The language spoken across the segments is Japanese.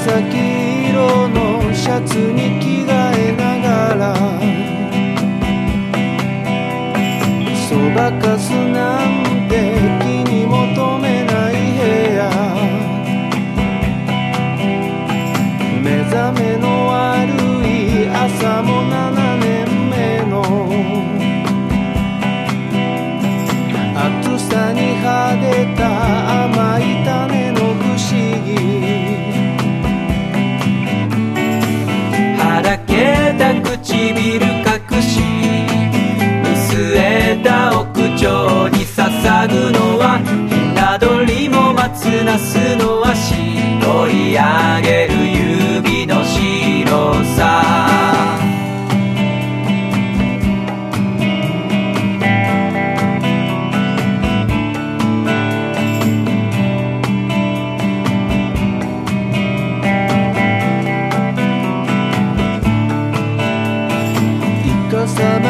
紫色のシャツに着替えながらそばかすひに捧ぐのはつ鳥も松なすのは白い上げる指の白さ「いかさま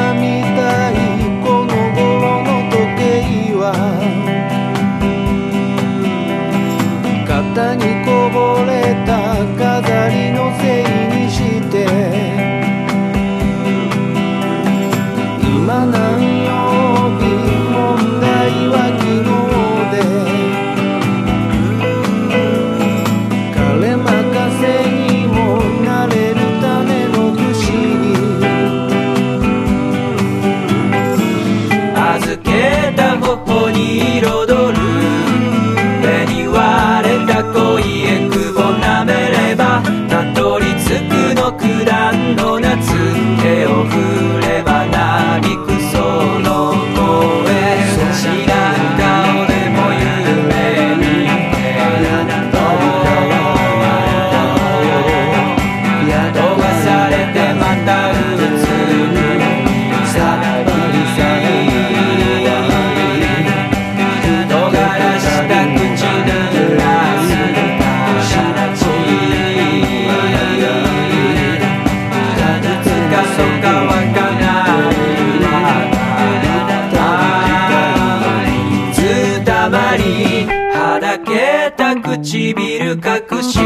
唇隠し